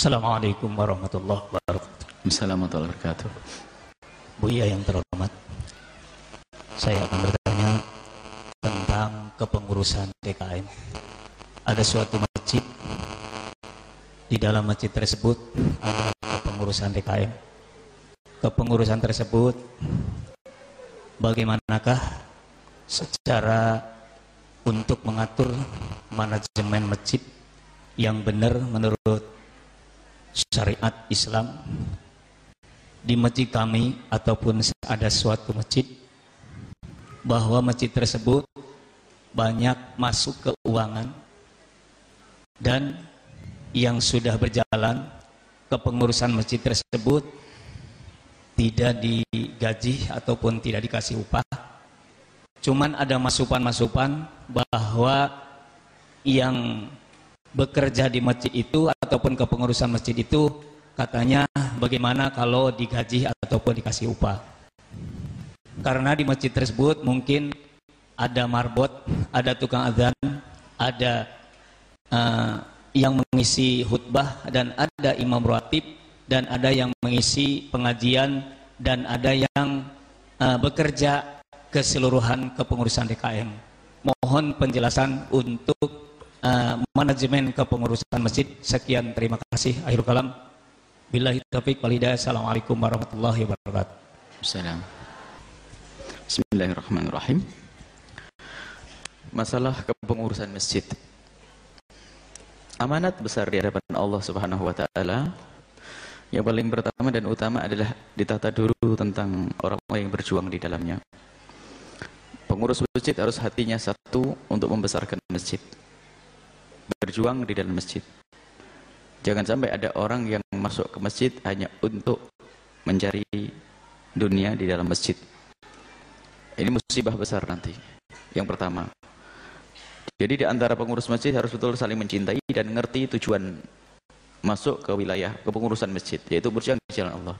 Assalamualaikum warahmatullahi wabarakatuh. Assalamualaikum warahmatullahi wabarakatuh. Buya yang terhormat, saya akan bertanya tentang kepengurusan TKM. Ada suatu masjid, di dalam masjid tersebut ada kepengurusan TKM. Kepengurusan tersebut, bagaimanakah secara untuk mengatur manajemen masjid yang benar menurut syariat Islam di masjid kami ataupun ada suatu masjid bahwa masjid tersebut banyak masuk keuangan dan yang sudah berjalan kepengurusan masjid tersebut tidak digaji ataupun tidak dikasih upah. Cuman ada masukan-masukan bahwa yang bekerja di masjid itu ataupun kepengurusan masjid itu katanya bagaimana kalau digaji ataupun dikasih upah. Karena di masjid tersebut mungkin ada marbot ada tukang azan ada uh, yang mengisi khutbah dan ada imam ratib dan ada yang mengisi pengajian dan ada yang uh, bekerja keseluruhan kepengurusan DKM mohon penjelasan untuk uh, manajemen kepengurusan masjid sekian terima kasih akhir kalam Billahi taufiq wal hidayah. Assalamualaikum warahmatullahi wabarakatuh. Assalam. Bismillahirrahmanirrahim. Masalah kepengurusan masjid. Amanat besar di hadapan Allah Subhanahu wa taala. Yang paling pertama dan utama adalah ditata dulu tentang orang-orang yang berjuang di dalamnya. Pengurus masjid harus hatinya satu untuk membesarkan masjid. Berjuang di dalam masjid. Jangan sampai ada orang yang masuk ke masjid hanya untuk mencari dunia di dalam masjid. Ini musibah besar nanti. Yang pertama. Jadi di antara pengurus masjid harus betul saling mencintai dan mengerti tujuan masuk ke wilayah kepengurusan masjid, yaitu berjalan di jalan Allah.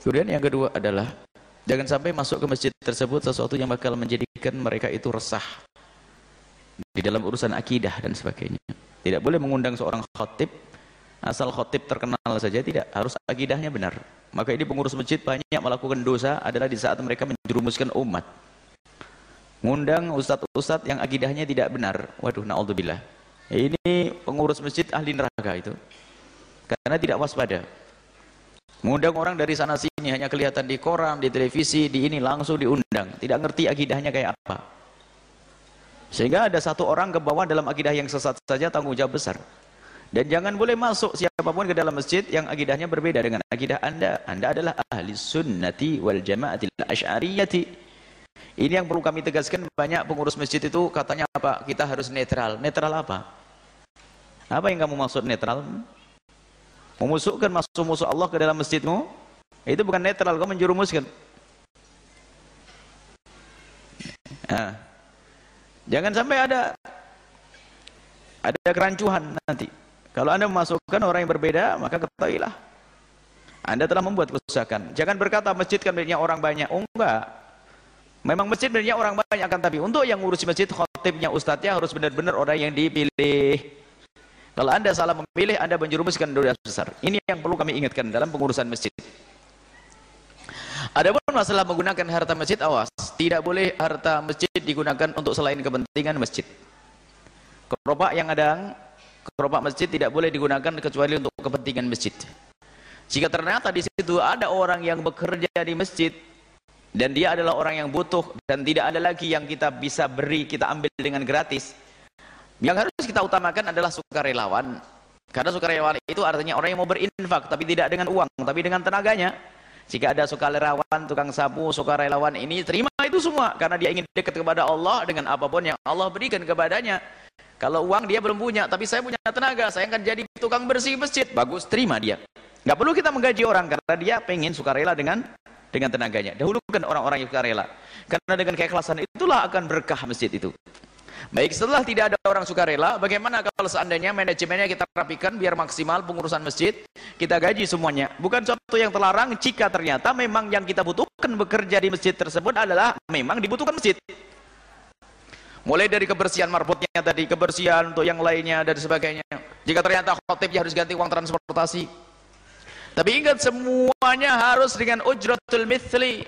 Kemudian yang kedua adalah jangan sampai masuk ke masjid tersebut sesuatu yang bakal menjadikan mereka itu resah di dalam urusan akidah dan sebagainya. Tidak boleh mengundang seorang khatib asal khotib terkenal saja tidak harus akidahnya benar. Maka ini pengurus masjid banyak melakukan dosa adalah di saat mereka menjerumuskan umat. Ngundang ustadz-ustadz yang akidahnya tidak benar. Waduh na'udzubillah. Ini pengurus masjid ahli neraka itu. Karena tidak waspada. Ngundang orang dari sana sini hanya kelihatan di koran, di televisi, di ini langsung diundang. Tidak ngerti akidahnya kayak apa sehingga ada satu orang ke bawah dalam akidah yang sesat saja tanggung jawab besar dan jangan boleh masuk siapa pun ke dalam masjid yang akidahnya berbeda dengan akidah anda. Anda adalah ahli sunnati wal jamaatil asy'ariyati. Ini yang perlu kami tegaskan banyak pengurus masjid itu katanya apa? Kita harus netral. Netral apa? Apa yang kamu maksud netral? Memusukkan masuk musuh Allah ke dalam masjidmu? Itu bukan netral, kamu menjerumuskan. Nah, jangan sampai ada ada kerancuhan nanti. Kalau anda memasukkan orang yang berbeda, maka ketahuilah. Anda telah membuat kerusakan. Jangan berkata masjid kan miliknya orang banyak. Oh enggak. Memang masjid miliknya orang banyak kan tapi untuk yang ngurus masjid khotibnya ustadznya harus benar-benar orang yang dipilih. Kalau anda salah memilih, anda menjerumuskan dosa besar. Ini yang perlu kami ingatkan dalam pengurusan masjid. Adapun masalah menggunakan harta masjid, awas. Tidak boleh harta masjid digunakan untuk selain kepentingan masjid. Keropak yang ada keropak masjid tidak boleh digunakan kecuali untuk kepentingan masjid. Jika ternyata di situ ada orang yang bekerja di masjid dan dia adalah orang yang butuh dan tidak ada lagi yang kita bisa beri, kita ambil dengan gratis. Yang harus kita utamakan adalah sukarelawan. Karena sukarelawan itu artinya orang yang mau berinfak tapi tidak dengan uang, tapi dengan tenaganya. Jika ada sukarelawan, tukang sapu, sukarelawan ini terima itu semua karena dia ingin dekat kepada Allah dengan apa pun yang Allah berikan kepadanya. Kalau uang dia belum punya, tapi saya punya tenaga, saya akan jadi tukang bersih masjid. Bagus, terima dia. Nggak perlu kita menggaji orang karena dia pengen sukarela dengan dengan tenaganya. Dahulukan orang-orang yang sukarela. Karena dengan keikhlasan itulah akan berkah masjid itu. Baik, setelah tidak ada orang sukarela, bagaimana kalau seandainya manajemennya kita rapikan biar maksimal pengurusan masjid, kita gaji semuanya. Bukan suatu yang terlarang jika ternyata memang yang kita butuhkan bekerja di masjid tersebut adalah memang dibutuhkan masjid. mulai dari kebersihan marbotnya tadi kebersihan untuk yang lainnya dan sebagainya. Jika ternyata khotibnya harus ganti uang transportasi. Tapi ingat semuanya harus dengan ujratul mithli.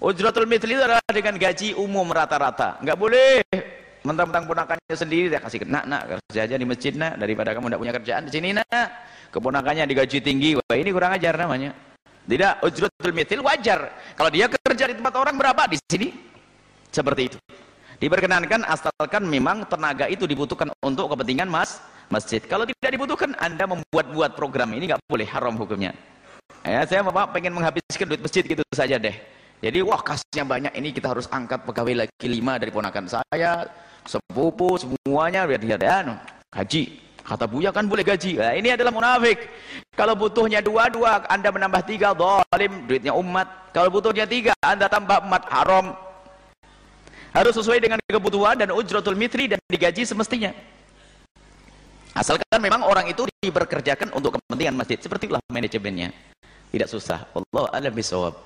Ujratul mithli adalah dengan gaji umum rata-rata. Nggak boleh mentang-mentang ponakannya sendiri dia kasih nak nak kerja aja di masjid nak daripada kamu tidak punya kerjaan di sini nak. Keponakannya digaji tinggi wah ini kurang ajar namanya. Tidak ujratul mithil wajar. Kalau dia kerja di tempat orang berapa? Di sini. Seperti itu. Diperkenankan asalkan memang tenaga itu dibutuhkan untuk kepentingan mas masjid. Kalau tidak dibutuhkan anda membuat-buat program ini nggak boleh haram hukumnya. Ya saya bapak pengen menghabiskan duit masjid gitu saja deh. Jadi wah kasihnya banyak. Ini kita harus angkat pegawai lagi lima dari ponakan saya sepupu semuanya biar dia anu gaji. Kata Buya kan boleh gaji. Nah, ini adalah munafik. Kalau butuhnya dua-dua anda menambah tiga dolim duitnya umat. Kalau butuhnya tiga anda tambah empat haram. Harus sesuai dengan kebutuhan dan ujratul mitri dan digaji semestinya. Asalkan memang orang itu diperkerjakan untuk kepentingan masjid. Seperti itulah manajemennya. Tidak susah. Allah alam bisawab